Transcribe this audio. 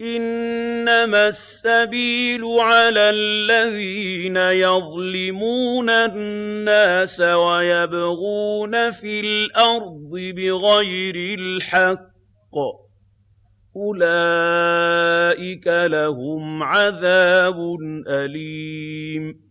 إِنَّمَا السَّبِيلُ عَلَى الَّذِينَ يَظْلِمُونَ النَّاسَ وَيَبْغُونَ فِي الْأَرْضِ بِغَيْرِ الْحَقِّ ۚ. أُولَٰئِكَ لَهُمْ عَذَابٌ أَلِيمٌ.